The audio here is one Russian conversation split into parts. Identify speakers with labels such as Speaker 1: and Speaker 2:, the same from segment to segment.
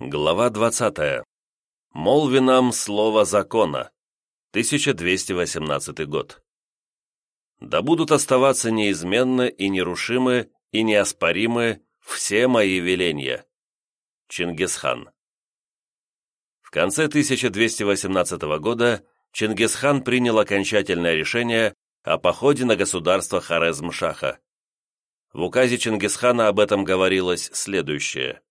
Speaker 1: Глава 20. Молви нам слово закона. 1218 год. Да будут оставаться неизменны и нерушимы и неоспоримы все мои веления. Чингисхан. В конце 1218 года Чингисхан принял окончательное решение о походе на государство Хорезм-Шаха. В указе Чингисхана об этом говорилось следующее.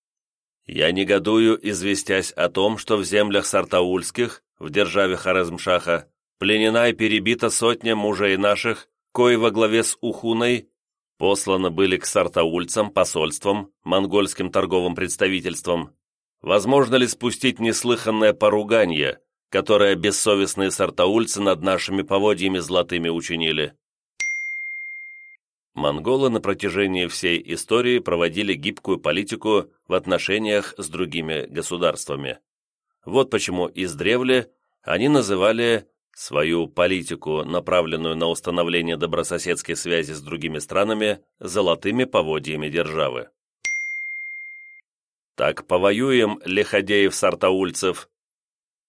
Speaker 1: Я негодую, известясь о том, что в землях Сартаульских, в державе Хорезмшаха, пленена и перебита сотня мужей наших, кои во главе с Ухуной посланы были к сартаульцам, посольствам, монгольским торговым представительствам. Возможно ли спустить неслыханное поругание, которое бессовестные сартаульцы над нашими поводьями золотыми учинили? Монголы на протяжении всей истории проводили гибкую политику в отношениях с другими государствами. Вот почему издревле они называли свою политику, направленную на установление добрососедской связи с другими странами, золотыми поводьями державы. Так повоюем, лиходеев-сартаульцев.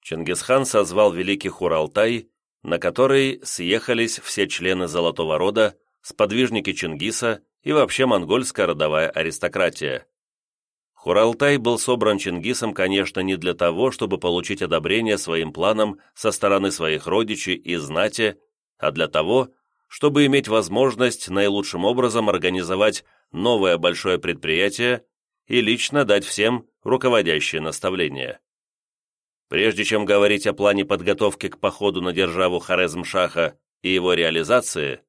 Speaker 1: Чингисхан созвал Великий Хуралтай, на который съехались все члены Золотого Рода, сподвижники Чингиса и вообще монгольская родовая аристократия. Хуралтай был собран Чингисом, конечно, не для того, чтобы получить одобрение своим планам со стороны своих родичей и знати, а для того, чтобы иметь возможность наилучшим образом организовать новое большое предприятие и лично дать всем руководящие наставления. Прежде чем говорить о плане подготовки к походу на державу Хорезм-Шаха и его реализации,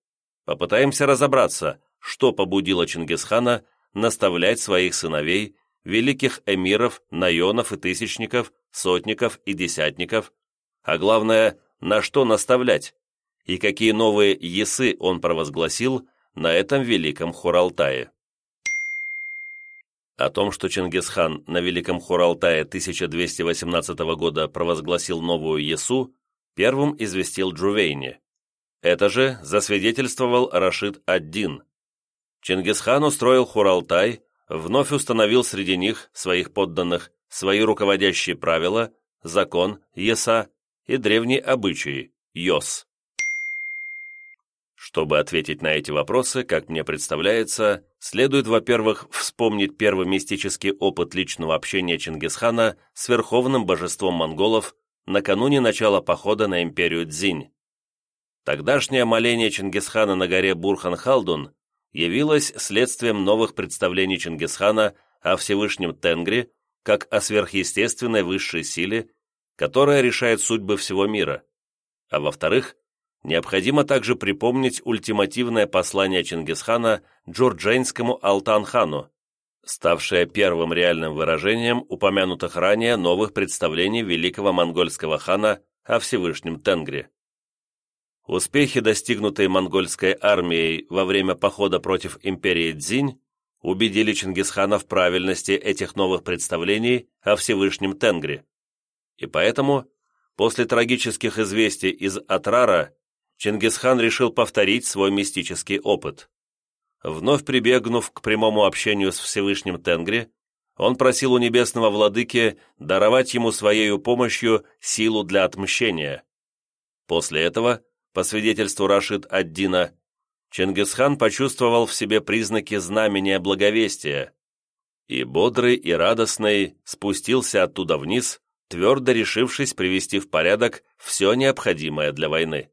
Speaker 1: Попытаемся разобраться, что побудило Чингисхана наставлять своих сыновей, великих эмиров, наенов и тысячников, сотников и десятников, а главное, на что наставлять, и какие новые есы он провозгласил на этом великом Хуралтае. О том, что Чингисхан на Великом Хуралтае 1218 года провозгласил новую Есу, первым известил Джувейни. Это же засвидетельствовал Рашид ад-Дин. Чингисхан устроил Хуралтай, вновь установил среди них, своих подданных, свои руководящие правила, закон, еса и древние обычаи, йос. Чтобы ответить на эти вопросы, как мне представляется, следует, во-первых, вспомнить первый мистический опыт личного общения Чингисхана с верховным божеством монголов накануне начала похода на империю Дзинь. Тогдашнее моление Чингисхана на горе Бурхан-Халдун явилось следствием новых представлений Чингисхана о Всевышнем Тенгре как о сверхъестественной высшей силе, которая решает судьбы всего мира. А во-вторых, необходимо также припомнить ультимативное послание Чингисхана Джурджейнскому Алтан-хану, ставшее первым реальным выражением упомянутых ранее новых представлений великого монгольского хана о Всевышнем Тенгре. Успехи, достигнутые монгольской армией во время похода против империи Дзинь, убедили Чингисхана в правильности этих новых представлений о Всевышнем Тенгре. И поэтому, после трагических известий из Атрара, Чингисхан решил повторить свой мистический опыт. Вновь прибегнув к прямому общению с Всевышним Тенгре, он просил у небесного владыки даровать ему своей помощью силу для отмщения. После этого по свидетельству Рашид ад-Дина, Чингисхан почувствовал в себе признаки знамения благовестия и бодрый и радостный спустился оттуда вниз, твердо решившись привести в порядок все необходимое для войны.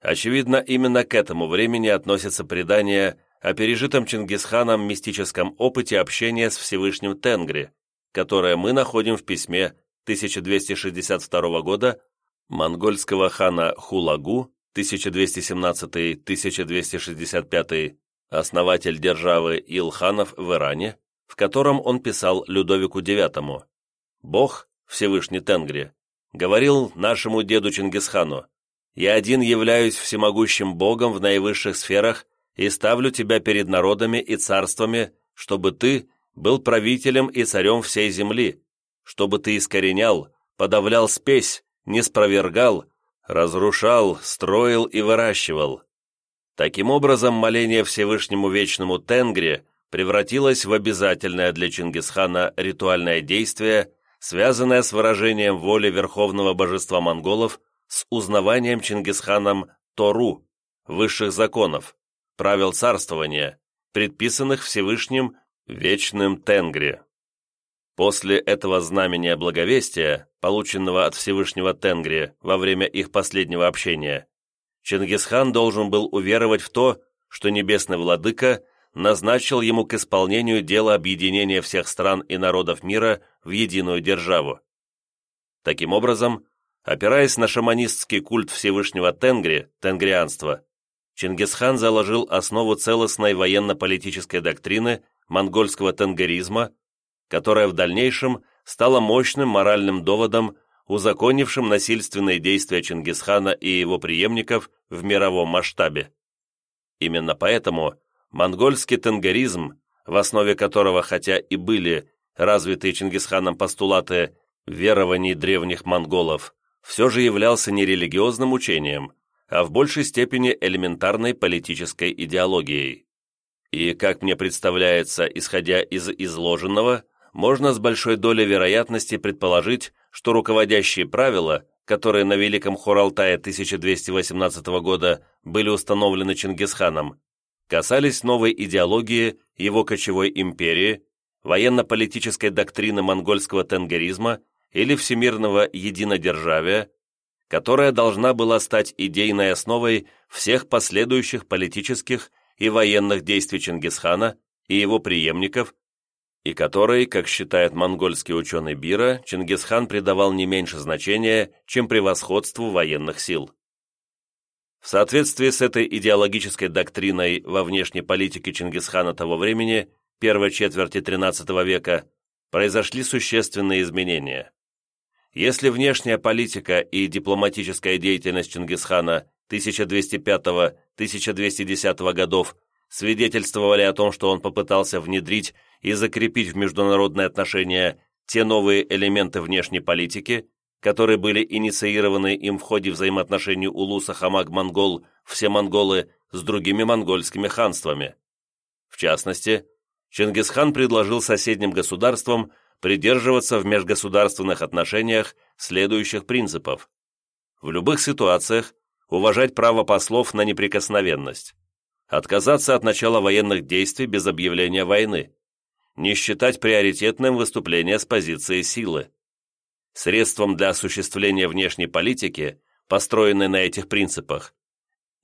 Speaker 1: Очевидно, именно к этому времени относится предание о пережитом Чингисханом мистическом опыте общения с Всевышним Тенгри, которое мы находим в письме 1262 года монгольского хана Хулагу 1217-1265, основатель державы Илханов в Иране, в котором он писал Людовику IX. «Бог, Всевышний Тенгри, говорил нашему деду Чингисхану, «Я один являюсь всемогущим Богом в наивысших сферах и ставлю тебя перед народами и царствами, чтобы ты был правителем и царем всей земли, чтобы ты искоренял, подавлял спесь, не спровергал, разрушал, строил и выращивал. Таким образом, моление Всевышнему Вечному Тенгре превратилось в обязательное для Чингисхана ритуальное действие, связанное с выражением воли верховного божества монголов с узнаванием Чингисханом Тору, высших законов, правил царствования, предписанных Всевышним Вечным Тенгри. После этого знамения благовестия, полученного от Всевышнего Тенгри во время их последнего общения, Чингисхан должен был уверовать в то, что Небесный Владыка назначил ему к исполнению дело объединения всех стран и народов мира в единую державу. Таким образом, опираясь на шаманистский культ Всевышнего Тенгри, тенгрианство, Чингисхан заложил основу целостной военно-политической доктрины монгольского тенгеризма, которая в дальнейшем стала мощным моральным доводом, узаконившим насильственные действия Чингисхана и его преемников в мировом масштабе. Именно поэтому монгольский тенгеризм, в основе которого хотя и были развитые Чингисханом постулаты верований древних монголов, все же являлся не религиозным учением, а в большей степени элементарной политической идеологией. И, как мне представляется, исходя из изложенного, можно с большой долей вероятности предположить, что руководящие правила, которые на Великом Хуралтае 1218 года были установлены Чингисханом, касались новой идеологии его кочевой империи, военно-политической доктрины монгольского тенгеризма или всемирного единодержавия, которая должна была стать идейной основой всех последующих политических и военных действий Чингисхана и его преемников, и которой, как считает монгольский ученый Бира, Чингисхан придавал не меньше значения, чем превосходству военных сил. В соответствии с этой идеологической доктриной во внешней политике Чингисхана того времени, первой четверти XIII века, произошли существенные изменения. Если внешняя политика и дипломатическая деятельность Чингисхана 1205-1210 годов свидетельствовали о том, что он попытался внедрить и закрепить в международные отношения те новые элементы внешней политики, которые были инициированы им в ходе взаимоотношений Улуса Хамаг-Монгол, все монголы, с другими монгольскими ханствами. В частности, Чингисхан предложил соседним государствам придерживаться в межгосударственных отношениях следующих принципов. В любых ситуациях уважать право послов на неприкосновенность, отказаться от начала военных действий без объявления войны, не считать приоритетным выступление с позиции силы. Средством для осуществления внешней политики, построенной на этих принципах,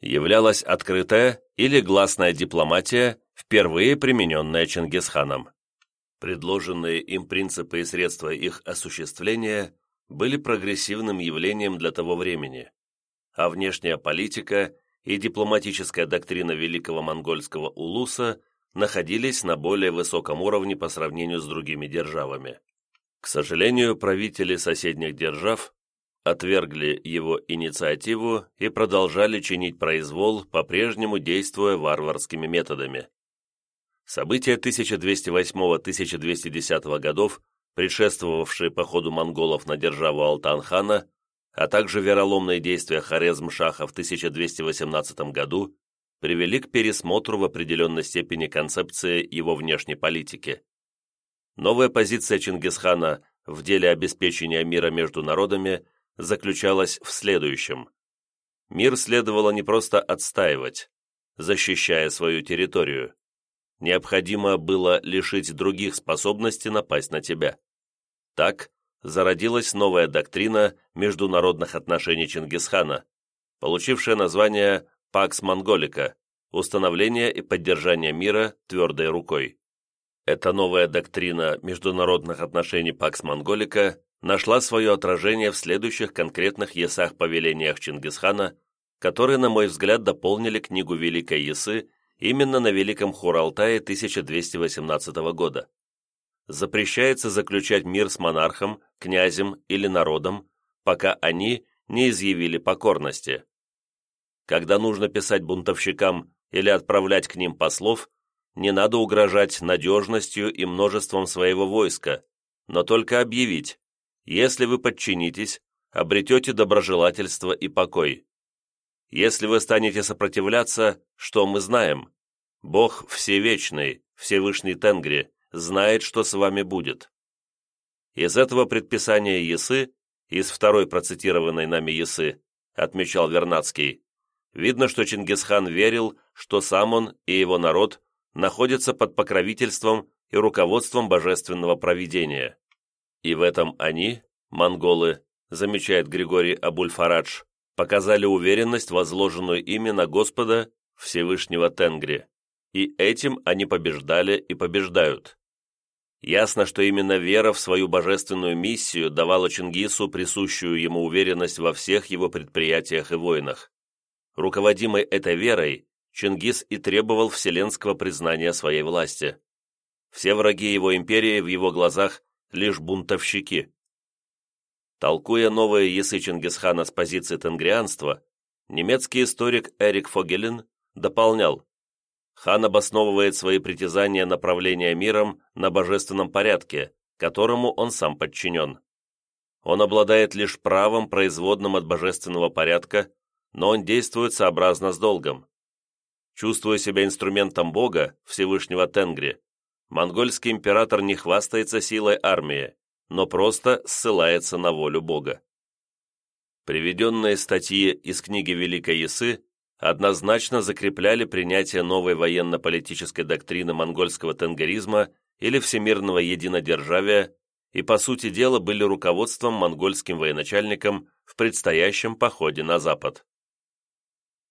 Speaker 1: являлась открытая или гласная дипломатия, впервые примененная Чингисханом. Предложенные им принципы и средства их осуществления были прогрессивным явлением для того времени, а внешняя политика и дипломатическая доктрина великого монгольского улуса находились на более высоком уровне по сравнению с другими державами. К сожалению, правители соседних держав отвергли его инициативу и продолжали чинить произвол, по-прежнему действуя варварскими методами. События 1208-1210 годов, предшествовавшие походу монголов на державу Алтан-хана, а также вероломные действия Хорезм-Шаха в 1218 году, привели к пересмотру в определенной степени концепции его внешней политики. Новая позиция Чингисхана в деле обеспечения мира между народами заключалась в следующем. Мир следовало не просто отстаивать, защищая свою территорию. Необходимо было лишить других способности напасть на тебя. Так зародилась новая доктрина международных отношений Чингисхана, получившая название «Пакс Монголика» – установление и поддержание мира твердой рукой. Эта новая доктрина международных отношений Пакс Монголика нашла свое отражение в следующих конкретных есах-повелениях Чингисхана, которые, на мой взгляд, дополнили книгу Великой Ясы именно на Великом Хуралтае 1218 года. Запрещается заключать мир с монархом, князем или народом, пока они не изъявили покорности. Когда нужно писать бунтовщикам или отправлять к ним послов, не надо угрожать надежностью и множеством своего войска, но только объявить, если вы подчинитесь, обретете доброжелательство и покой. Если вы станете сопротивляться, что мы знаем? Бог всевечный, Всевышний Тенгри, знает, что с вами будет. Из этого предписания Ясы, из второй процитированной нами Ясы, отмечал Вернадский, видно, что Чингисхан верил, что сам он и его народ находятся под покровительством и руководством божественного провидения. И в этом они, монголы, замечает Григорий Абульфарадж, показали уверенность, возложенную ими на Господа Всевышнего Тенгри, и этим они побеждали и побеждают. Ясно, что именно вера в свою божественную миссию давала Чингису присущую ему уверенность во всех его предприятиях и войнах. Руководимый этой верой, Чингис и требовал вселенского признания своей власти. Все враги его империи в его глазах лишь бунтовщики. Толкуя новые ясы Чингисхана с позиции тенгрианства, немецкий историк Эрик Фогелин дополнял, хан обосновывает свои притязания направления миром на божественном порядке, которому он сам подчинен. Он обладает лишь правом, производным от божественного порядка, но он действует сообразно с долгом. Чувствуя себя инструментом Бога, Всевышнего Тенгри, монгольский император не хвастается силой армии, но просто ссылается на волю Бога. Приведенные статьи из книги Великой Ясы однозначно закрепляли принятие новой военно-политической доктрины монгольского тенгеризма или всемирного единодержавия и, по сути дела, были руководством монгольским военачальникам в предстоящем походе на Запад.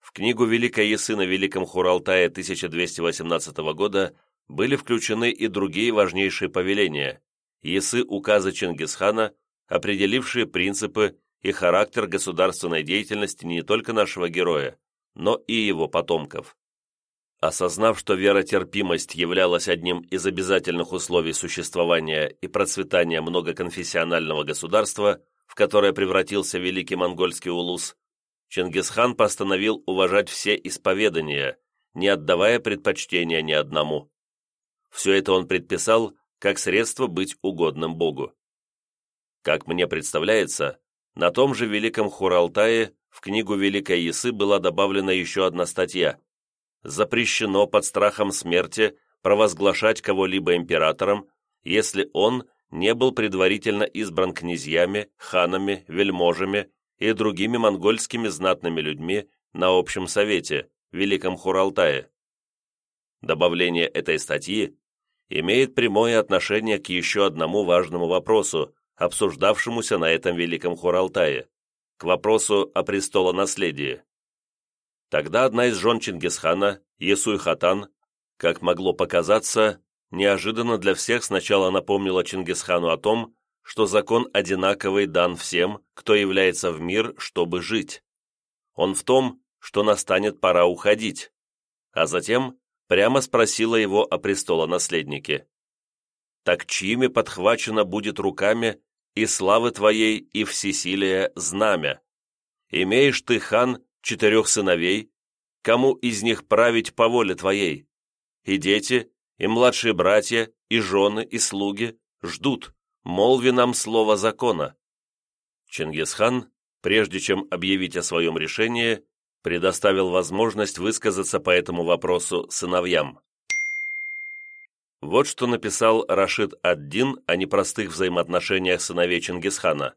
Speaker 1: В книгу Великой Ясы на Великом Хуралтае 1218 года были включены и другие важнейшие повеления, Ясы указы Чингисхана, определившие принципы и характер государственной деятельности не только нашего героя, но и его потомков. Осознав, что веротерпимость являлась одним из обязательных условий существования и процветания многоконфессионального государства, в которое превратился Великий Монгольский улус, Чингисхан постановил уважать все исповедания, не отдавая предпочтения ни одному. Все это он предписал как средство быть угодным Богу. Как мне представляется, на том же Великом Хуралтае в книгу Великой Ясы была добавлена еще одна статья. Запрещено под страхом смерти провозглашать кого-либо императором, если он не был предварительно избран князьями, ханами, вельможами и другими монгольскими знатными людьми на общем совете, Великом Хуралтае. Добавление этой статьи имеет прямое отношение к еще одному важному вопросу, обсуждавшемуся на этом Великом Хуралтае, к вопросу о престолонаследии. Тогда одна из жен Чингисхана, Есуй-Хатан, как могло показаться, неожиданно для всех сначала напомнила Чингисхану о том, что закон одинаковый дан всем, кто является в мир, чтобы жить. Он в том, что настанет пора уходить, а затем прямо спросила его о престолонаследнике. «Так чьими подхвачено будет руками и славы твоей, и всесилие знамя? Имеешь ты, хан, четырех сыновей, кому из них править по воле твоей? И дети, и младшие братья, и жены, и слуги ждут, молви нам слово закона». Чингисхан, прежде чем объявить о своем решении, предоставил возможность высказаться по этому вопросу сыновьям. Вот что написал Рашид ад-Дин о непростых взаимоотношениях сыновей Чингисхана.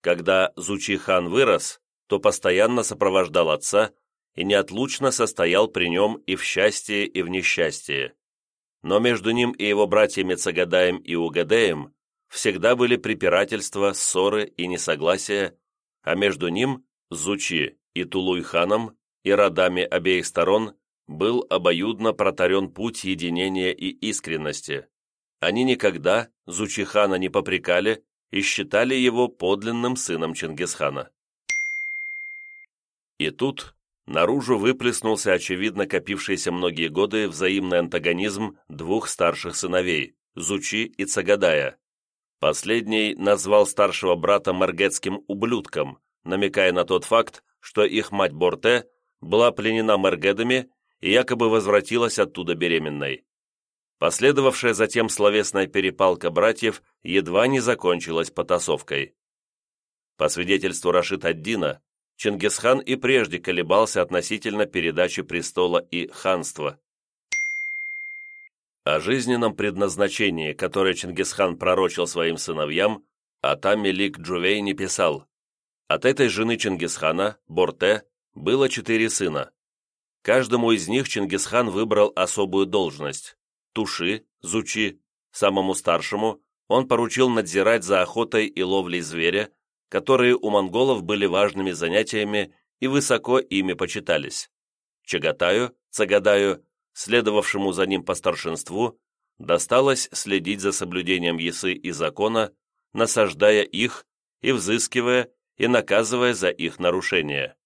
Speaker 1: Когда Зучи-хан вырос, то постоянно сопровождал отца и неотлучно состоял при нем и в счастье, и в несчастье. Но между ним и его братьями Цагадаем и Угадеем всегда были препирательства, ссоры и несогласия, а между ним, Зучи, и Тулуй-ханом, и родами обеих сторон был обоюдно протарен путь единения и искренности. Они никогда Зучихана не попрекали и считали его подлинным сыном Чингисхана. И тут наружу выплеснулся очевидно копившийся многие годы взаимный антагонизм двух старших сыновей, Зучи и Цагадая. Последний назвал старшего брата маргетским ублюдком, намекая на тот факт, что их мать Борте была пленена Мергедами и якобы возвратилась оттуда беременной. Последовавшая затем словесная перепалка братьев едва не закончилась потасовкой. По свидетельству Рашид ад-Дина, Чингисхан и прежде колебался относительно передачи престола и ханства. О жизненном предназначении, которое Чингисхан пророчил своим сыновьям, Атам Мелик Джувейни писал, «От этой жены Чингисхана, Борте, было четыре сына. Каждому из них Чингисхан выбрал особую должность. Туши, Зучи, самому старшему, он поручил надзирать за охотой и ловлей зверя, которые у монголов были важными занятиями и высоко ими почитались. Чагатаю, Цагадаю, следовавшему за ним по старшинству, досталось следить за соблюдением ясы и закона, насаждая их и взыскивая и наказывая за их нарушение.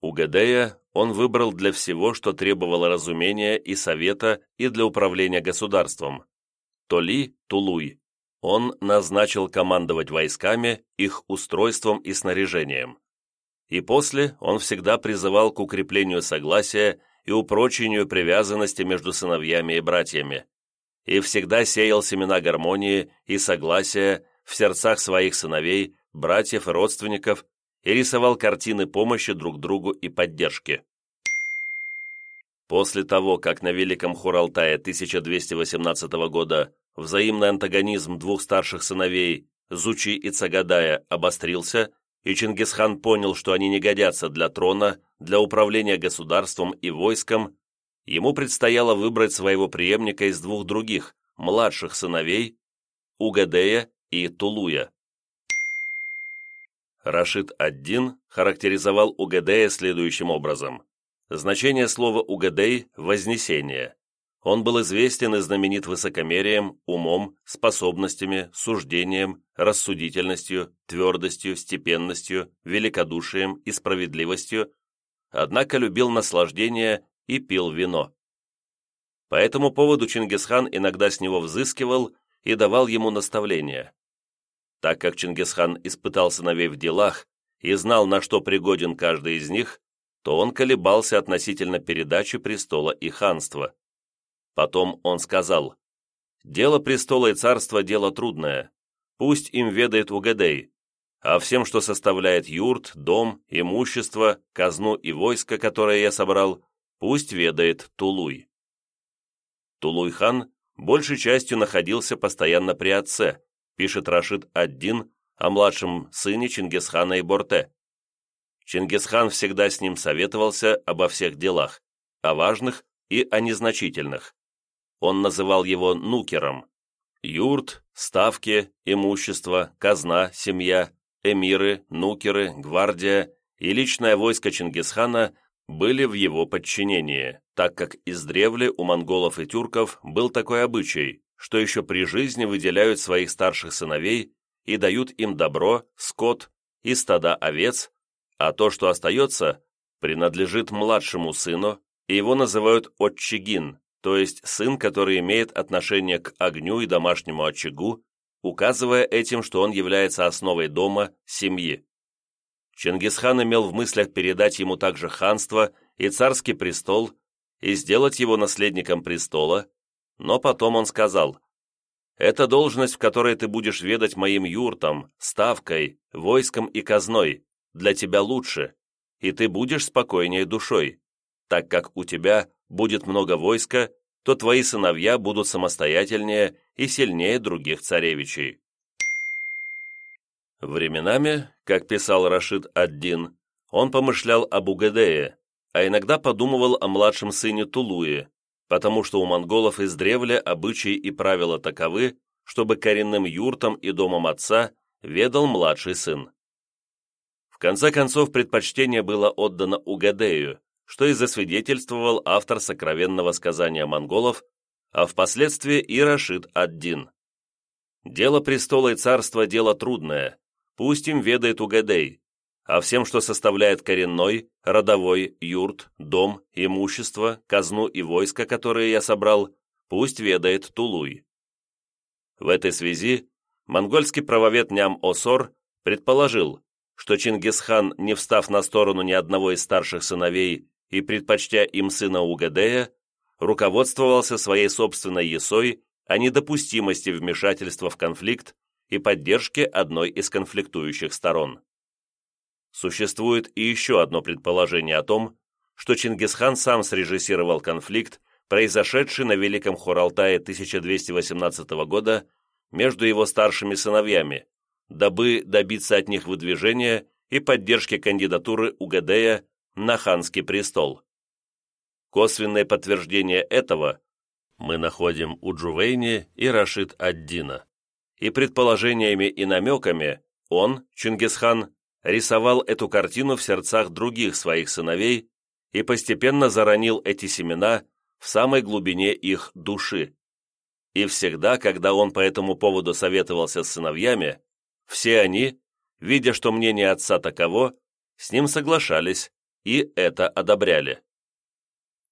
Speaker 1: У Гадея он выбрал для всего, что требовало разумения и совета и для управления государством. Толи, Тулуй, он назначил командовать войсками, их устройством и снаряжением. И после он всегда призывал к укреплению согласия и упрочению привязанности между сыновьями и братьями, и всегда сеял семена гармонии и согласия в сердцах своих сыновей, братьев и родственников и рисовал картины помощи друг другу и поддержки. После того, как на Великом Хуралтае 1218 года взаимный антагонизм двух старших сыновей, Зучи и Цагадая, обострился, и Чингисхан понял, что они не годятся для трона, для управления государством и войском, ему предстояло выбрать своего преемника из двух других, младших сыновей, Угадея и Тулуя. Рашид ад-Дин характеризовал Угадея следующим образом. Значение слова «угадей» – «вознесение». Он был известен и знаменит высокомерием, умом, способностями, суждением, рассудительностью, твердостью, степенностью, великодушием и справедливостью, однако любил наслаждение и пил вино. По этому поводу Чингисхан иногда с него взыскивал и давал ему наставления. Так как Чингисхан испытал сыновей в делах и знал, на что пригоден каждый из них, то он колебался относительно передачи престола и ханства. Потом он сказал, «Дело престола и царства – дело трудное. Пусть им ведает Угадей, а всем, что составляет юрт, дом, имущество, казну и войско, которое я собрал, пусть ведает Тулуй». Тулуй-хан большей частью находился постоянно при отце, пишет Рашид ад-Дин о младшем сыне Чингисхана и Борте. Чингисхан всегда с ним советовался обо всех делах, о важных и о незначительных. Он называл его нукером. Юрт, ставки, имущество, казна, семья, эмиры, нукеры, гвардия и личное войско Чингисхана были в его подчинении, так как издревле у монголов и тюрков был такой обычай, что еще при жизни выделяют своих старших сыновей и дают им добро, скот и стада овец, а то, что остается, принадлежит младшему сыну, и его называют отчигин, то есть сын, который имеет отношение к огню и домашнему очагу, указывая этим, что он является основой дома, семьи. Чингисхан имел в мыслях передать ему также ханство и царский престол и сделать его наследником престола, но потом он сказал, «Это должность, в которой ты будешь ведать моим юртом, ставкой, войском и казной, для тебя лучше, и ты будешь спокойнее душой, так как у тебя будет много войска, то твои сыновья будут самостоятельнее и сильнее других царевичей. Временами, как писал Рашид ад-Дин, он помышлял об Угадее, а иногда подумывал о младшем сыне Тулуе, потому что у монголов издревле обычаи и правила таковы, чтобы коренным юртам и домом отца ведал младший сын. В конце концов, предпочтение было отдано Угадею, что и засвидетельствовал автор сокровенного сказания монголов, а впоследствии и Рашид ад-Дин. Дело престола и царства – дело трудное, пусть им ведает Угадей, а всем, что составляет коренной, родовой, юрт, дом, имущество, казну и войско, которые я собрал, пусть ведает Тулуй. В этой связи монгольский правовед Ням-Осор предположил, что Чингисхан, не встав на сторону ни одного из старших сыновей и предпочтя им сына Угадея, руководствовался своей собственной есой о недопустимости вмешательства в конфликт и поддержке одной из конфликтующих сторон. Существует и еще одно предположение о том, что Чингисхан сам срежиссировал конфликт, произошедший на Великом Хуралтае 1218 года между его старшими сыновьями, дабы добиться от них выдвижения и поддержки кандидатуры Угадея на ханский престол. Косвенное подтверждение этого мы находим у Джувейни и Рашид ад-Дина. И предположениями и намеками он, Чингисхан, рисовал эту картину в сердцах других своих сыновей и постепенно заронил эти семена в самой глубине их души. И всегда, когда он по этому поводу советовался с сыновьями, все они, видя, что мнение отца таково, с ним соглашались и это одобряли.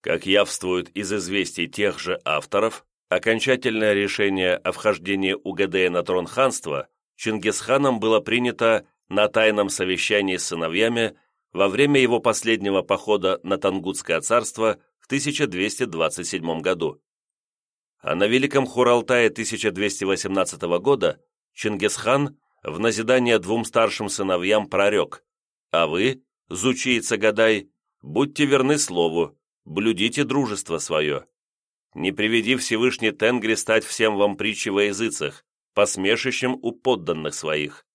Speaker 1: Как явствует из известий тех же авторов, окончательное решение о вхождении Угадея на трон ханства Чингисханом было принято на тайном совещании с сыновьями во время его последнего похода на Тангутское царство в 1227 году. А на Великом Хуралтае 1218 года Чингисхан в назидание двум старшим сыновьям прорек, а вы, Зучи и Цагадай, будьте верны слову, блюдите дружество свое. Не приведи Всевышний Тенгри стать всем вам притчи во языцах, посмешищем у подданных своих.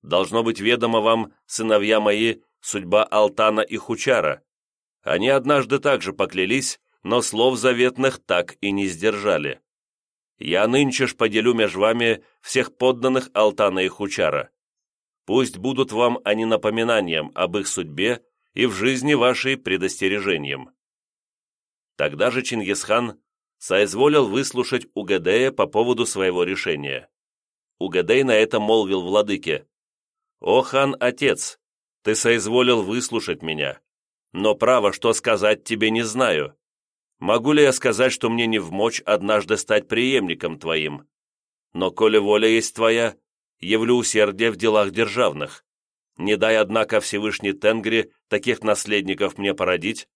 Speaker 1: Должно быть ведомо вам, сыновья мои, судьба Алтана и Хучара. Они однажды также поклялись, но слов заветных так и не сдержали. Я нынче ж поделю между вами всех подданных Алтана и Хучара. Пусть будут вам они напоминанием об их судьбе и в жизни вашей предостережением. Тогда же Чингисхан соизволил выслушать Угадея по поводу своего решения. Угадей на это молвил владыке, «О, хан-отец, ты соизволил выслушать меня, но право, что сказать тебе не знаю. Могу ли я сказать, что мне не вмочь однажды стать преемником твоим? Но коли воля есть твоя, явлю усердие в делах державных. Не дай, однако, Всевышний Тенгри таких наследников мне породить,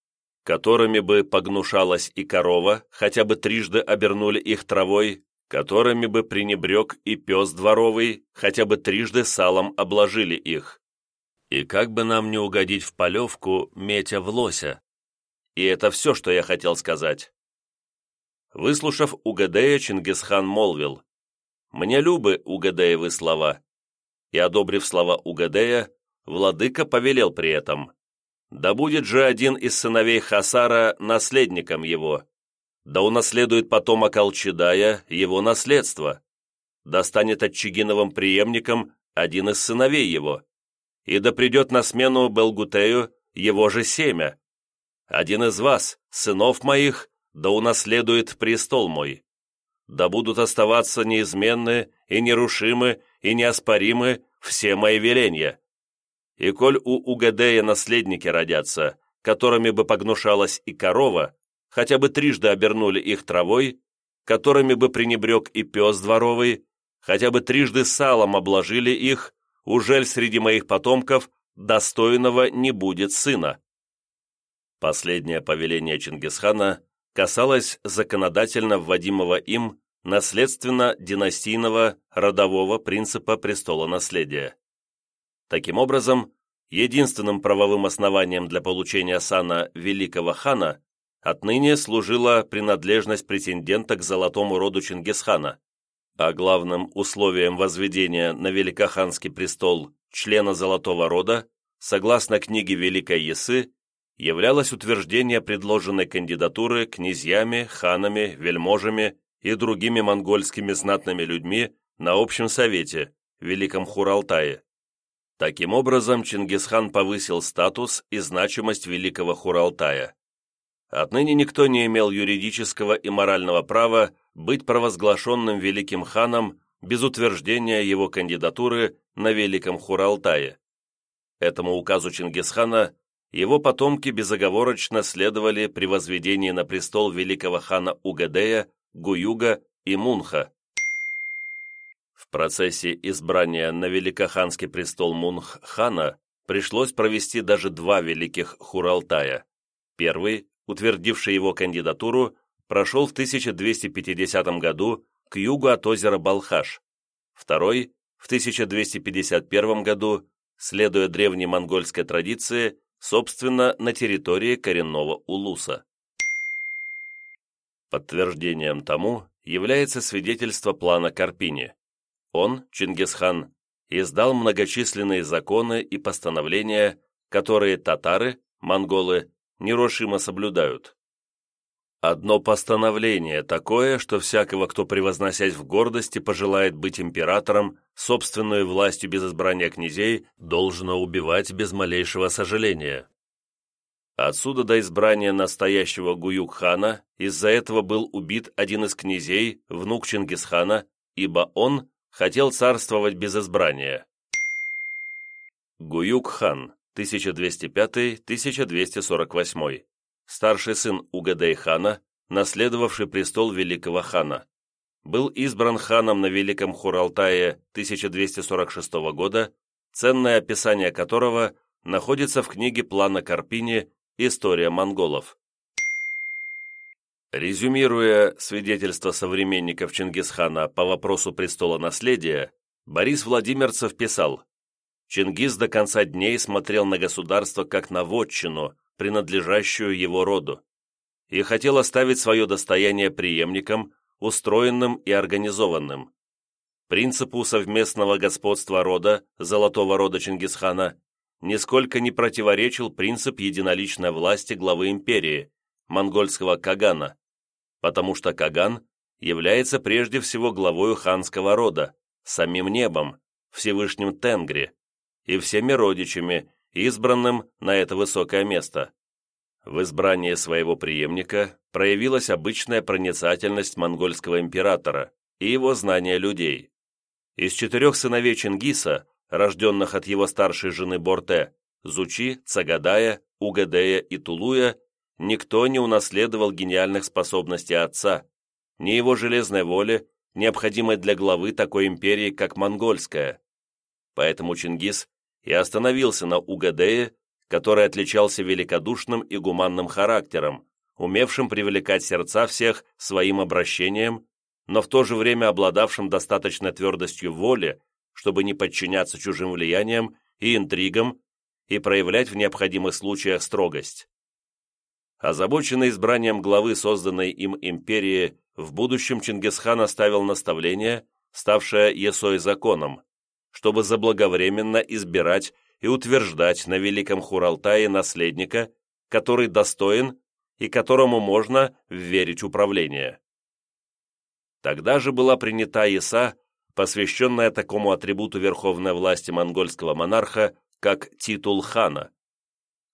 Speaker 1: которыми бы погнушалась и корова, хотя бы трижды обернули их травой, которыми бы пренебрег и пес дворовый, хотя бы трижды салом обложили их. И как бы нам не угодить в полевку, метя в лося. И это все, что я хотел сказать. Выслушав Угадея, Чингисхан молвил, «Мне любы Угадеевы слова». И, одобрив слова Угадея, владыка повелел при этом, да будет же один из сыновей Хасара наследником его. Да унаследует потомок Алчидая его наследство. Да станет Отчигиновым преемником один из сыновей его. И да придет на смену Белгутею его же семя. Один из вас, сынов моих, да унаследует престол мой. Да будут оставаться неизменны и нерушимы и неоспоримы все мои веления и коль у Угадея наследники родятся, которыми бы погнушалась и корова, хотя бы трижды обернули их травой, которыми бы пренебрег и пес дворовый, хотя бы трижды салом обложили их, ужель среди моих потомков достойного не будет сына. Последнее повеление Чингисхана касалось законодательно вводимого им наследственно-династийного родового принципа престола наследия. Таким образом, единственным правовым основанием для получения сана великого хана отныне служила принадлежность претендента к золотому роду Чингисхана, а главным условием возведения на великоханский престол члена золотого рода, согласно книге Великой Ясы, являлось утверждение предложенной кандидатуры князьями, ханами, вельможами и другими монгольскими знатными людьми на общем совете, Великом Хуралтае. Таким образом, Чингисхан повысил статус и значимость Великого Хуралтая. Отныне никто не имел юридического и морального права быть провозглашенным великим ханом без утверждения его кандидатуры на Великом Хуралтае. Этому указу Чингисхана его потомки безоговорочно следовали при возведении на престол великого хана Угадея, Гуюга и Мунха. В процессе избрания на великоханский престол Мунх-хана пришлось провести даже два великих Хуралтая. Первый, утвердивший его кандидатуру, прошел в 1250 году к югу от озера Балхаш. Второй, в 1251 году, следуя древней монгольской традиции, собственно, на территории коренного Улуса. Подтверждением тому является свидетельство плана Карпини. Он, Чингисхан, издал многочисленные законы и постановления, которые татары, монголы, нерошимо соблюдают. Одно постановление такое, что всякого, кто, превозносясь в гордости, пожелает быть императором, собственной властью без избрания князей, должно убивать без малейшего сожаления. Отсюда до избрания настоящего Гуюк-хана из-за этого был убит один из князей, внук Чингисхана, ибо он хотел царствовать без избрания. Гуюк-хан, 1205-1248 старший сын Угадей-хана, наследовавший престол великого хана. Был избран ханом на Великом Хуралтае 1246 года, ценное описание которого находится в книге плана Карпини «История монголов». Резюмируя свидетельства современников Чингисхана по вопросу престола наследия, Борис Владимирцев писал «Чингис до конца дней смотрел на государство как на вотчину, принадлежащую его роду, и хотел оставить свое достояние преемникам, устроенным и организованным. Принципу совместного господства рода, золотого рода Чингисхана, нисколько не противоречил принцип единоличной власти главы империи, монгольского Кагана, потому что Каган является прежде всего главою ханского рода, самим небом, Всевышним Тенгри, и всеми родичами, избранным на это высокое место. В избрании своего преемника проявилась обычная проницательность монгольского императора и его знание людей. Из четырех сыновей Чингиса, рожденных от его старшей жены Борте, Зучи, Цагадая, Угадея и Тулуя, никто не унаследовал гениальных способностей отца, ни его железной воли, необходимой для главы такой империи, как монгольская. Поэтому Чингис и остановился на Угадее, который отличался великодушным и гуманным характером, умевшим привлекать сердца всех своим обращением, но в то же время обладавшим достаточной твердостью воли, чтобы не подчиняться чужим влияниям и интригам и проявлять в необходимых случаях строгость. Озабоченный избранием главы созданной им империи, в будущем Чингисхан оставил наставление, ставшее Есой законом, чтобы заблаговременно избирать и утверждать на Великом Хуралтае наследника, который достоин и которому можно верить управление. Тогда же была принята Иса, посвященная такому атрибуту верховной власти монгольского монарха, как титул хана.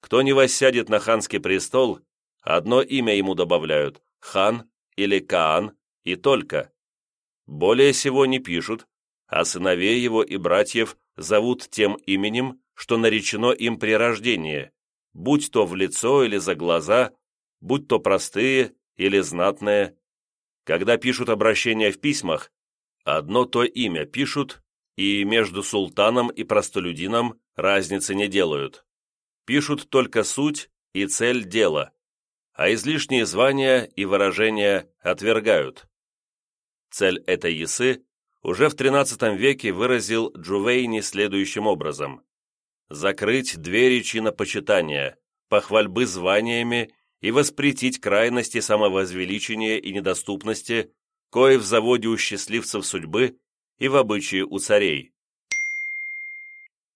Speaker 1: Кто не воссядет на ханский престол, одно имя ему добавляют – хан или Каан, и только. Более всего не пишут, а сыновей его и братьев зовут тем именем, что наречено им при рождении, будь то в лицо или за глаза, будь то простые или знатные. Когда пишут обращения в письмах, одно то имя пишут, и между султаном и простолюдином разницы не делают. Пишут только суть и цель дела, а излишние звания и выражения отвергают. Цель этой ясы уже в XIII веке выразил Джувейни следующим образом. «Закрыть двери чинопочитания, похвальбы званиями и воспретить крайности самовозвеличения и недоступности, кое в заводе у счастливцев судьбы и в обычае у царей».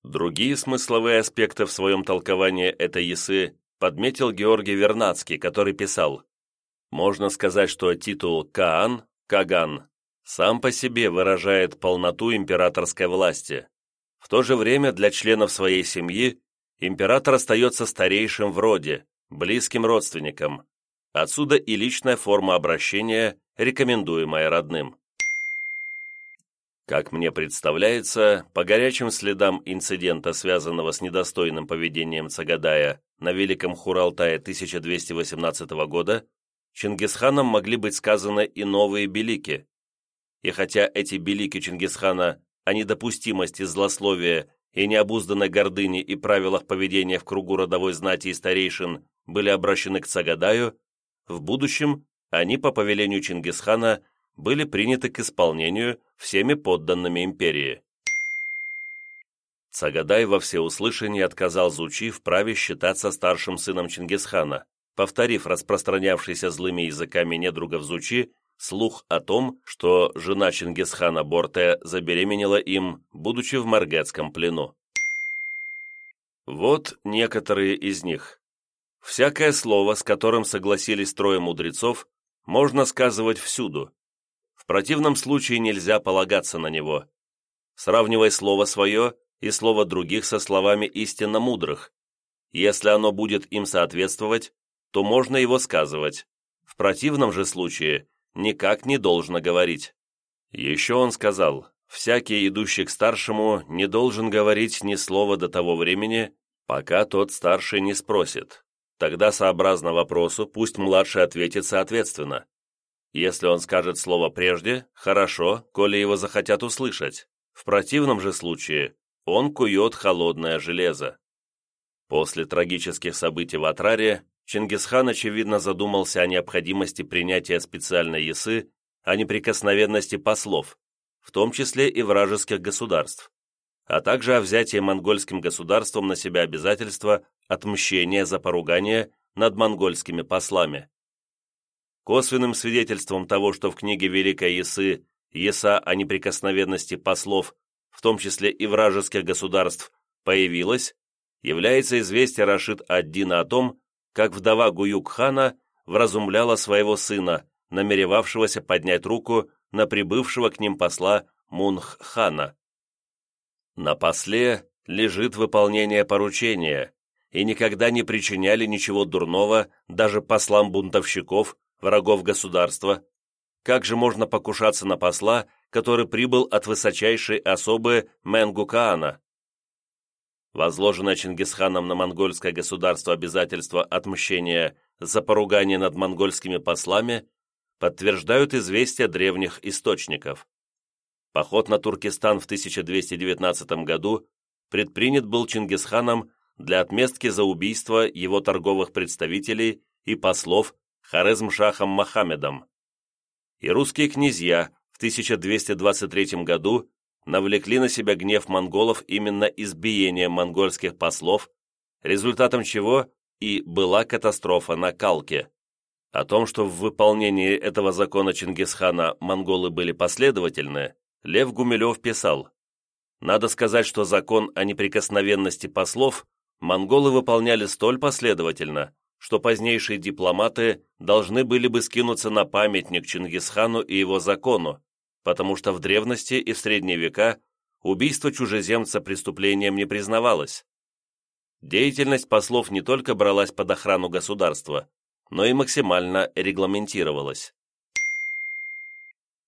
Speaker 1: Другие смысловые аспекты в своем толковании этой ясы подметил Георгий Вернадский, который писал «Можно сказать, что титул Каан, Каган сам по себе выражает полноту императорской власти. В то же время для членов своей семьи император остается старейшим в роде, близким родственником. Отсюда и личная форма обращения, рекомендуемая родным. Как мне представляется, по горячим следам инцидента, связанного с недостойным поведением Цагадая на Великом Хуралтае 1218 года, Чингисханом могли быть сказаны и новые белики, и хотя эти белики Чингисхана о недопустимости злословия и необузданной гордыни и правилах поведения в кругу родовой знати и старейшин были обращены к Цагадаю, в будущем они по повелению Чингисхана были приняты к исполнению всеми подданными империи. Цагадай во всеуслышание отказал Зучи в праве считаться старшим сыном Чингисхана, повторив распространявшийся злыми языками недругов Зучи слух о том, что жена Чингисхана Борте забеременела им, будучи в Маргетском плену. Вот некоторые из них. Всякое слово, с которым согласились трое мудрецов, можно сказывать всюду. В противном случае нельзя полагаться на него. Сравнивай слово свое и слово других со словами истинно мудрых. Если оно будет им соответствовать, то можно его сказывать. В противном же случае никак не должно говорить. Еще он сказал, всякий, идущий к старшему, не должен говорить ни слова до того времени, пока тот старший не спросит. Тогда, сообразно вопросу, пусть младший ответит соответственно. Если он скажет слово прежде, хорошо, коли его захотят услышать. В противном же случае он кует холодное железо. После трагических событий в Атраре Чингисхан, очевидно, задумался о необходимости принятия специальной ясы, о неприкосновенности послов, в том числе и вражеских государств, а также о взятии монгольским государством на себя обязательства отмщения за поругание над монгольскими послами. Косвенным свидетельством того, что в книге Великой Ясы Яса о неприкосновенности послов, в том числе и вражеских государств, появилась, является известие Рашид ад-Дина о том, как вдова Гуюк-хана вразумляла своего сына, намеревавшегося поднять руку на прибывшего к ним посла Мунх-хана. На после лежит выполнение поручения, и никогда не причиняли ничего дурного даже послам бунтовщиков, врагов государства. Как же можно покушаться на посла, который прибыл от высочайшей особы Менгукаана? Возложенное Чингисханом на монгольское государство обязательство отмщения за поругание над монгольскими послами, подтверждают известия древних источников. Поход на Туркестан в 1219 году предпринят был Чингисханом для отместки за убийство его торговых представителей и послов Хорезм-Шахом Мохаммедом. И русские князья в 1223 году навлекли на себя гнев монголов именно избиением монгольских послов, результатом чего и была катастрофа на Калке. О том, что в выполнении этого закона Чингисхана монголы были последовательны, Лев Гумилев писал, «Надо сказать, что закон о неприкосновенности послов монголы выполняли столь последовательно, что позднейшие дипломаты должны были бы скинуться на памятник Чингисхану и его закону, потому что в древности и в средние века убийство чужеземца преступлением не признавалось. Деятельность послов не только бралась под охрану государства, но и максимально регламентировалась.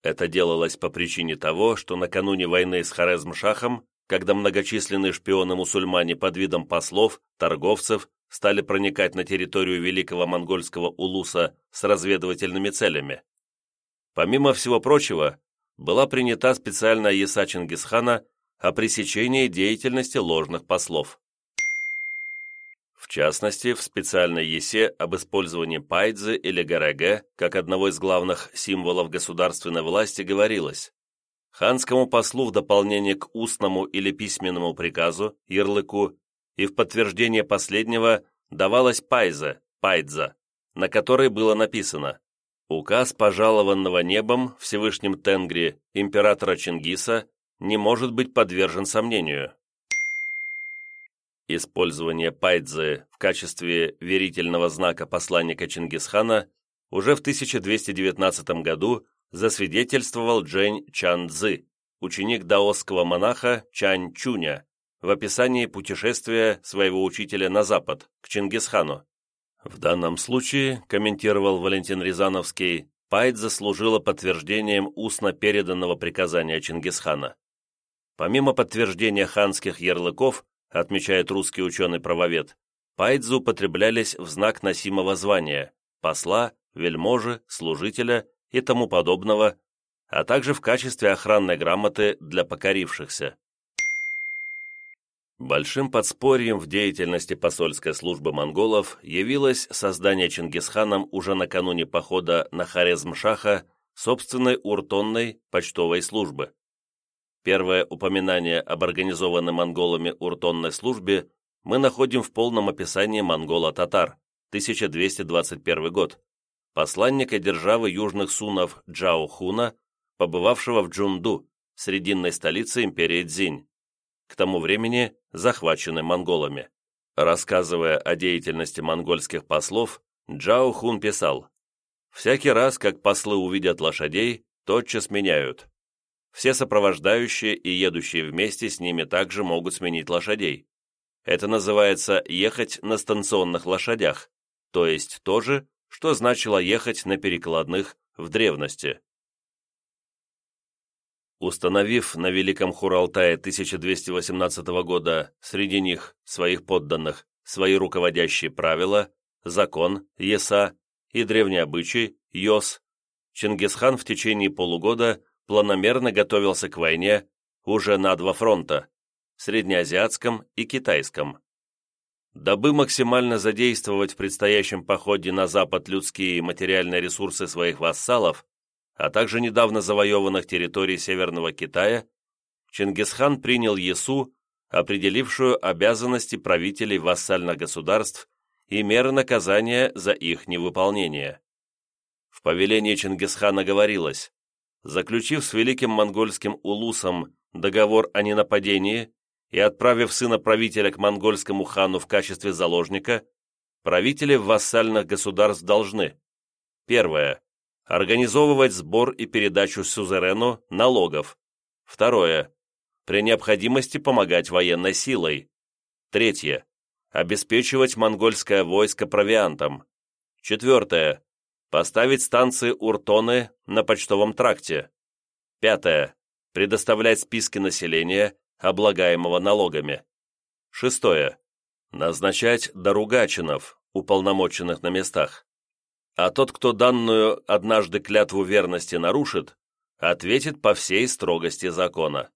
Speaker 1: Это делалось по причине того, что накануне войны с Хорезм-Шахом, когда многочисленные шпионы-мусульмане под видом послов, торговцев стали проникать на территорию Великого Монгольского Улуса с разведывательными целями. Помимо всего прочего, была принята специальная яса Чингисхана о пресечении деятельности ложных послов. В частности, в специальной есе об использовании пайдзы или гареге как одного из главных символов государственной власти говорилось ханскому послу в дополнение к устному или письменному приказу, ярлыку, и в подтверждение последнего давалась пайза, пайдза, на которой было написано Указ пожалованного небом Всевышним Тенгри императора Чингиса не может быть подвержен сомнению. Использование пайдзы в качестве верительного знака посланника Чингисхана уже в 1219 году засвидетельствовал Джень Чан Цзы, ученик даосского монаха Чань Чуня, в описании путешествия своего учителя на запад, к Чингисхану. В данном случае, комментировал Валентин Рязановский, Пайд заслужила подтверждением устно переданного приказания Чингисхана. Помимо подтверждения ханских ярлыков, отмечает русский ученый-правовед, пайдзы употреблялись в знак носимого звания, посла, вельможи, служителя и тому подобного, а также в качестве охранной грамоты для покорившихся. Большим подспорьем в деятельности посольской службы монголов явилось создание Чингисханом уже накануне похода на Хорезм-Шаха собственной уртонной почтовой службы. Первое упоминание об организованной монголами уртонной службе мы находим в полном описании монголо-татар, 1221 год, посланника державы южных сунов Джао Хуна, побывавшего в Джунду, срединной столице империи Цзинь, к тому времени захваченной монголами. Рассказывая о деятельности монгольских послов, Джао Хун писал, «Всякий раз, как послы увидят лошадей, тотчас меняют. Все сопровождающие и едущие вместе с ними также могут сменить лошадей. Это называется «ехать на станционных лошадях», то есть то же, что значило ехать на перекладных в древности. Установив на Великом Хуралтае 1218 года среди них, своих подданных, свои руководящие правила, закон, еса и древний обычай, йос, Чингисхан в течение полугода планомерно готовился к войне уже на два фронта – среднеазиатском и китайском. Дабы максимально задействовать в предстоящем походе на запад людские и материальные ресурсы своих вассалов, а также недавно завоеванных территорий Северного Китая, Чингисхан принял ЕСУ, определившую обязанности правителей вассальных государств и меры наказания за их невыполнение. В повелении Чингисхана говорилось, заключив с великим монгольским улусом договор о ненападении и отправив сына правителя к монгольскому хану в качестве заложника, правители вассальных государств должны Первое организовывать сбор и передачу сюзерену налогов. Второе. При необходимости помогать военной силой. Третье. Обеспечивать монгольское войско провиантом. Четвертое. Поставить станции Уртоны на почтовом тракте. Пятое. Предоставлять списки населения, облагаемого налогами. Шестое. Назначать доругачинов, уполномоченных на местах а тот, кто данную однажды клятву верности нарушит, ответит по всей строгости закона.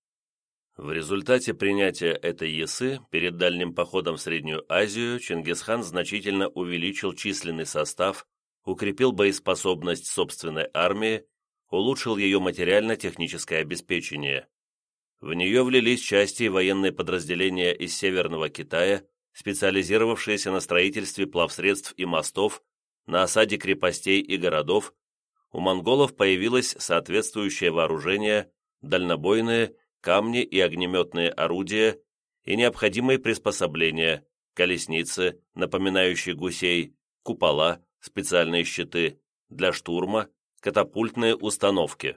Speaker 1: В результате принятия этой ЕСы перед дальним походом в Среднюю Азию Чингисхан значительно увеличил численный состав, укрепил боеспособность собственной армии, улучшил ее материально-техническое обеспечение. В нее влились части военные подразделения из Северного Китая, специализировавшиеся на строительстве плавсредств и мостов, на осаде крепостей и городов, у монголов появилось соответствующее вооружение, дальнобойные, камни и огнеметные орудия и необходимые приспособления, колесницы, напоминающие гусей, купола, специальные щиты для штурма, катапультные установки.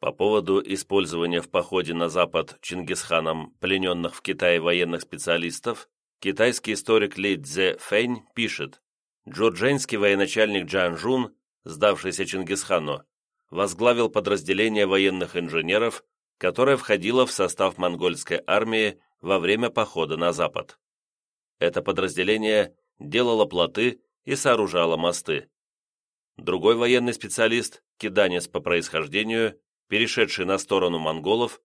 Speaker 1: По поводу использования в походе на запад Чингисханом плененных в Китае военных специалистов, китайский историк Ли Цзе Фэнь пишет, Джурдженский военачальник Джан Жун, сдавшийся Чингисхану, возглавил подразделение военных инженеров, которое входило в состав монгольской армии во время похода на запад. Это подразделение делало плоты и сооружало мосты. Другой военный специалист, киданец по происхождению, перешедший на сторону монголов,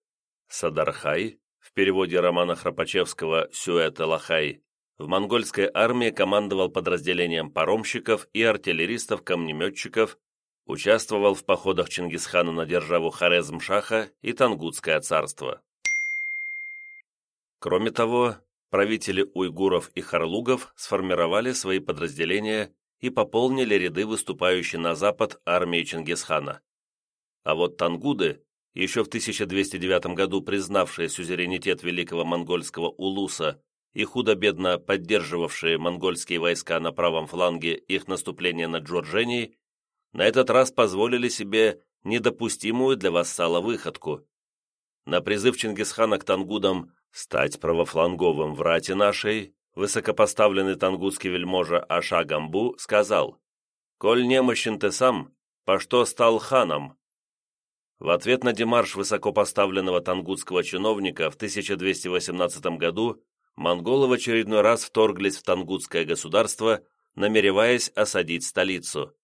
Speaker 1: Садархай, в переводе романа Храпачевского «Сюэта Лахай», в монгольской армии командовал подразделением паромщиков и артиллеристов-камнеметчиков, участвовал в походах Чингисхана на державу Хорезм-Шаха и Тангутское царство. Кроме того, правители уйгуров и харлугов сформировали свои подразделения и пополнили ряды выступающей на запад армии Чингисхана. А вот тангуды, еще в 1209 году признавшие сюзеренитет великого монгольского улуса и худо-бедно поддерживавшие монгольские войска на правом фланге их наступления на Джорджении, на этот раз позволили себе недопустимую для вассала выходку. На призыв Чингисхана к тангудам стать правофланговым в рате нашей, высокопоставленный тангутский вельможа Аша Гамбу сказал «Коль немощен ты сам, по что стал ханом?» В ответ на демарш высокопоставленного тангутского чиновника в 1218 году монголы в очередной раз вторглись в Тангутское государство, намереваясь осадить столицу.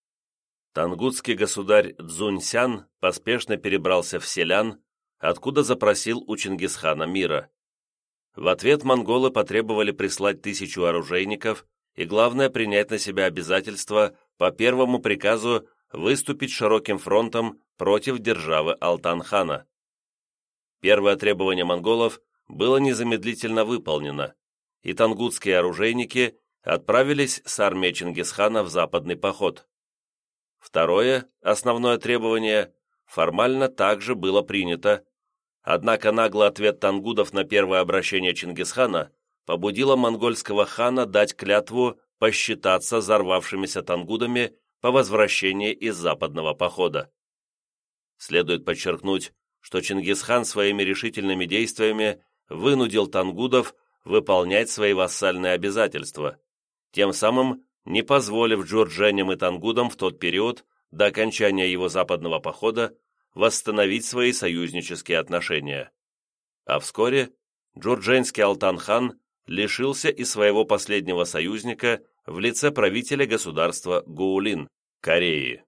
Speaker 1: Тангутский государь Цзуньсян поспешно перебрался в Селян, откуда запросил у Чингисхана мира. В ответ монголы потребовали прислать тысячу оружейников и, главное, принять на себя обязательство по первому приказу выступить широким фронтом против державы Алтан-хана. Первое требование монголов было незамедлительно выполнено, и тангутские оружейники отправились с армией Чингисхана в западный поход. Второе, основное требование, формально также было принято, однако наглый ответ тангудов на первое обращение Чингисхана побудило монгольского хана дать клятву посчитаться взорвавшимися тангудами по возвращении из западного похода. Следует подчеркнуть, что Чингисхан своими решительными действиями вынудил тангудов выполнять свои вассальные обязательства, тем самым не позволив джурдженям и тангудам в тот период, до окончания его западного похода, восстановить свои союзнические отношения. А вскоре джурдженский Алтан-хан лишился и своего последнего союзника в лице правителя государства Гуулин, Кореи.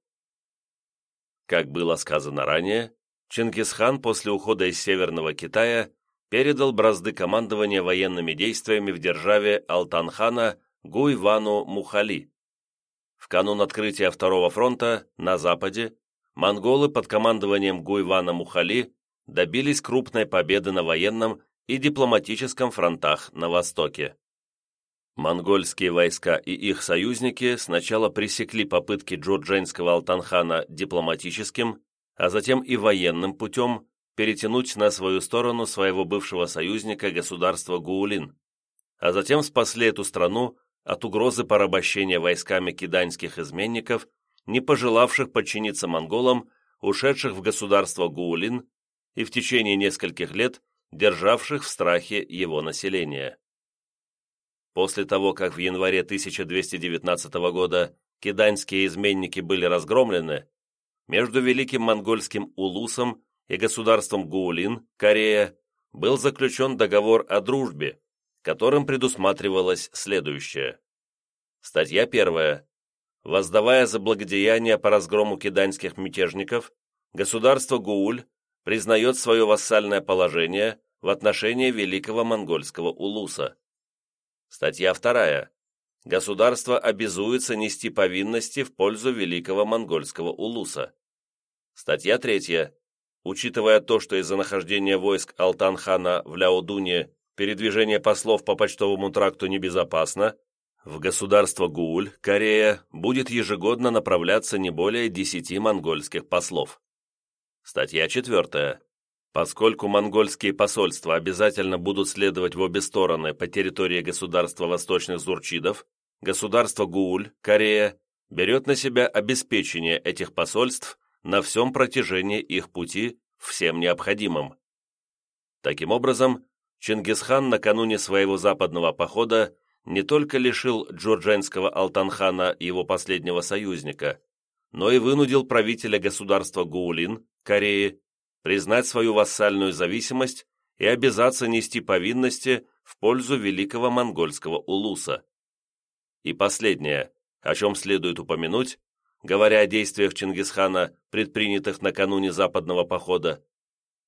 Speaker 1: Как было сказано ранее, Чингисхан после ухода из Северного Китая передал бразды командования военными действиями в державе Алтанхана Гуйвану Мухали. В канун открытия Второго фронта на западе монголы под командованием Гуйвана Мухали добились крупной победы на военном и дипломатическом фронтах на востоке. Монгольские войска и их союзники сначала пресекли попытки джурдженского Алтанхана дипломатическим, а затем и военным путем перетянуть на свою сторону своего бывшего союзника государства Гуулин, а затем спасли эту страну от угрозы порабощения войсками киданьских изменников, не пожелавших подчиниться монголам, ушедших в государство Гуулин и в течение нескольких лет державших в страхе его население. После того, как в январе 1219 года киданьские изменники были разгромлены, между Великим Монгольским Улусом и государством Гуулин, Корея, был заключен договор о дружбе, которым предусматривалось следующее. Статья 1. Воздавая за благодеяние по разгрому киданьских мятежников, государство Гууль признает свое вассальное положение в отношении Великого Монгольского Улуса. Статья 2. Государство обязуется нести повинности в пользу Великого Монгольского Улуса. Статья 3. Учитывая то, что из-за нахождения войск Алтан-хана в Ляодуне передвижение послов по почтовому тракту небезопасно, в государство Гууль, Корея, будет ежегодно направляться не более 10 монгольских послов. Статья 4. Поскольку монгольские посольства обязательно будут следовать в обе стороны по территории государства Восточных Зурчидов, государство Гууль, Корея, берет на себя обеспечение этих посольств на всем протяжении их пути всем необходимым. Таким образом, Чингисхан накануне своего западного похода не только лишил джурдженского Алтанхана его последнего союзника, но и вынудил правителя государства Гуулин, Кореи, признать свою вассальную зависимость и обязаться нести повинности в пользу великого монгольского улуса. И последнее, о чем следует упомянуть, говоря о действиях Чингисхана, предпринятых накануне западного похода,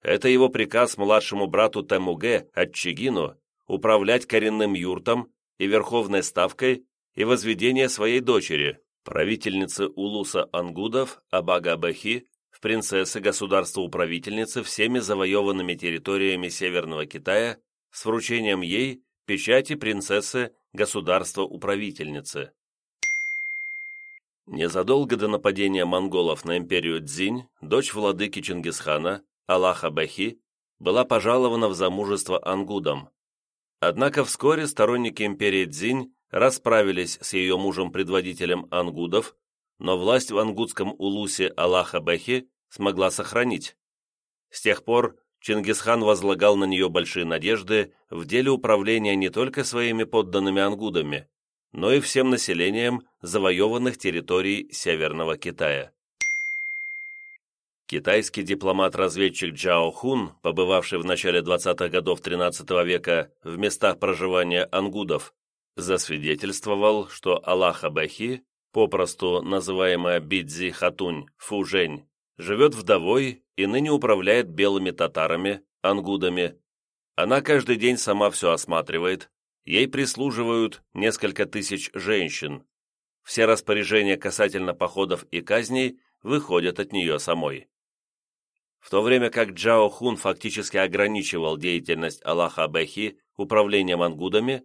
Speaker 1: это его приказ младшему брату Темуге, Отчигину, управлять коренным юртом и верховной ставкой и возведение своей дочери, правительницы Улуса Ангудов, Абага-Бахи, в принцессы государства-управительницы всеми завоеванными территориями Северного Китая с вручением ей печати принцессы государства-управительницы. Незадолго до нападения монголов на империю Цзинь, дочь владыки Чингисхана, Аллаха Бахи, была пожалована в замужество ангудам. Однако вскоре сторонники империи Цзинь расправились с ее мужем-предводителем ангудов, но власть в ангудском улусе Аллаха Бахи смогла сохранить. С тех пор Чингисхан возлагал на нее большие надежды в деле управления не только своими подданными ангудами, но и всем населением завоеванных территорий Северного Китая. Китайский дипломат-разведчик Джао Хун, побывавший в начале 20-х годов XIII века в местах проживания ангудов, засвидетельствовал, что Аллаха Бахи, попросту называемая Бидзи Хатунь, Фужень, живет вдовой и ныне управляет белыми татарами, ангудами. Она каждый день сама все осматривает, ей прислуживают несколько тысяч женщин. Все распоряжения касательно походов и казней выходят от нее самой. В то время как Джао Хун фактически ограничивал деятельность Аллаха Бэхи управлением ангудами,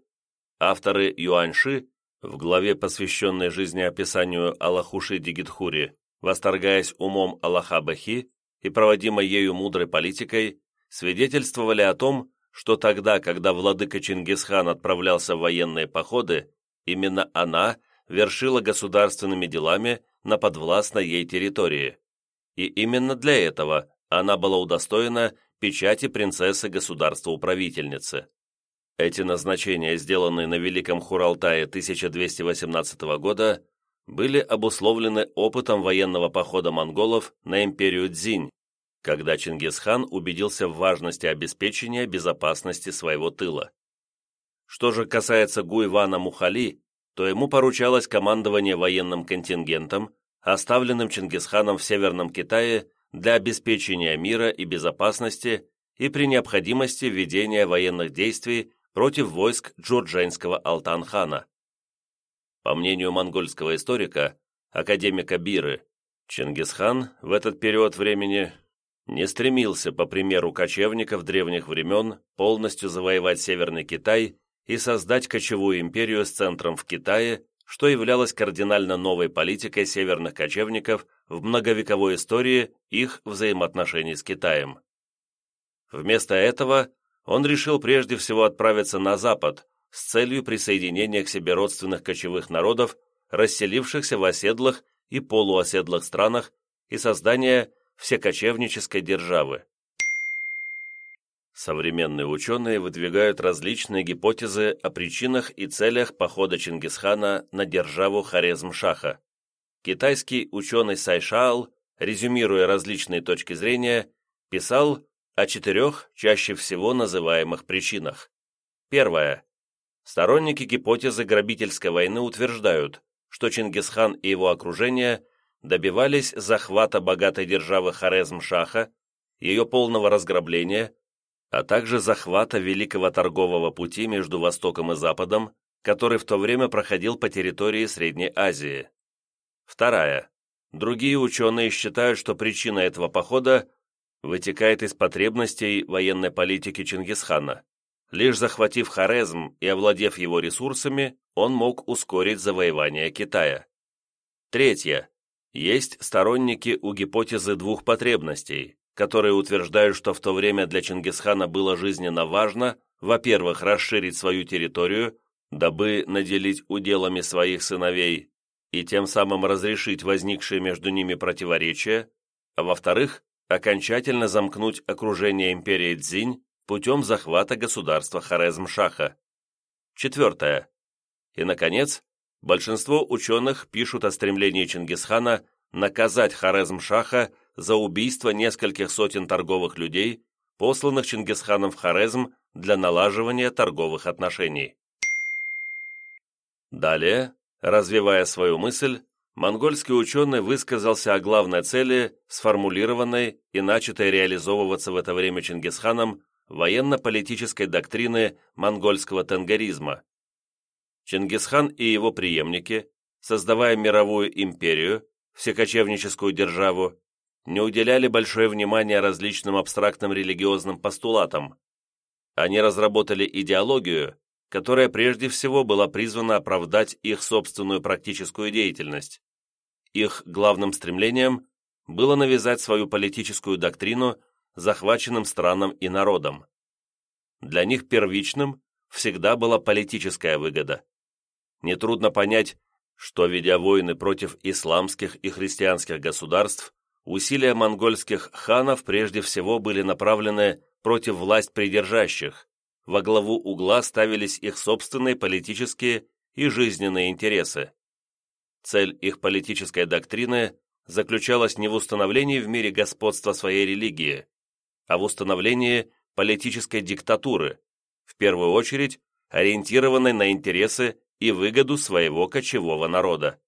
Speaker 1: авторы Юаньши В главе, посвященной жизнеописанию Аллахуши Дигитхури, восторгаясь умом Аллаха Бахи и проводимой ею мудрой политикой, свидетельствовали о том, что тогда, когда владыка Чингисхан отправлялся в военные походы, именно она вершила государственными делами на подвластной ей территории. И именно для этого она была удостоена печати принцессы государства-управительницы. Эти назначения, сделанные на Великом Хуралтае 1218 года, были обусловлены опытом военного похода монголов на империю Дзинь, когда Чингисхан убедился в важности обеспечения безопасности своего тыла. Что же касается Гуйвана Мухали, то ему поручалось командование военным контингентом, оставленным Чингисханом в Северном Китае для обеспечения мира и безопасности и при необходимости ведения военных действий против войск джурдженского Алтан-хана. По мнению монгольского историка, академика Биры, Чингисхан в этот период времени не стремился, по примеру кочевников древних времен, полностью завоевать Северный Китай и создать кочевую империю с центром в Китае, что являлось кардинально новой политикой северных кочевников в многовековой истории их взаимоотношений с Китаем. Вместо этого он решил прежде всего отправиться на запад с целью присоединения к себе родственных кочевых народов, расселившихся в оседлых и полуоседлых странах и создания всекочевнической державы. Современные ученые выдвигают различные гипотезы о причинах и целях похода Чингисхана на державу Хорезм-Шаха. Китайский ученый Сайшаал, резюмируя различные точки зрения, писал о четырех чаще всего называемых причинах. Первое. Сторонники гипотезы грабительской войны утверждают, что Чингисхан и его окружение добивались захвата богатой державы Хорезм-Шаха, ее полного разграбления, а также захвата великого торгового пути между Востоком и Западом, который в то время проходил по территории Средней Азии. Вторая. Другие ученые считают, что причина этого похода вытекает из потребностей военной политики Чингисхана. Лишь захватив Хорезм и овладев его ресурсами, он мог ускорить завоевание Китая. Третье. Есть сторонники у гипотезы двух потребностей, которые утверждают, что в то время для Чингисхана было жизненно важно, во-первых, расширить свою территорию, дабы наделить уделами своих сыновей и тем самым разрешить возникшие между ними противоречия, а во-вторых, окончательно замкнуть окружение империи Цзинь путем захвата государства Хорезм-Шаха. Четвертое. И, наконец, большинство ученых пишут о стремлении Чингисхана наказать Хорезм-Шаха за убийство нескольких сотен торговых людей, посланных Чингисханом в Хорезм для налаживания торговых отношений. Далее, развивая свою мысль, монгольский ученый высказался о главной цели, сформулированной и начатой реализовываться в это время Чингисханом военно-политической доктрины монгольского тенгаризма, Чингисхан и его преемники, создавая мировую империю, всекочевническую державу, не уделяли большое внимание различным абстрактным религиозным постулатам. Они разработали идеологию, которая прежде всего была призвана оправдать их собственную практическую деятельность. Их главным стремлением было навязать свою политическую доктрину захваченным странам и народам. Для них первичным всегда была политическая выгода нетрудно понять, что, ведя войны против исламских и христианских государств, усилия монгольских ханов прежде всего были направлены против власть придержащих, во главу угла ставились их собственные политические и жизненные интересы. Цель их политической доктрины заключалась не в установлении в мире господства своей религии, а в установлении политической диктатуры, в первую очередь ориентированной на интересы и выгоду своего кочевого народа.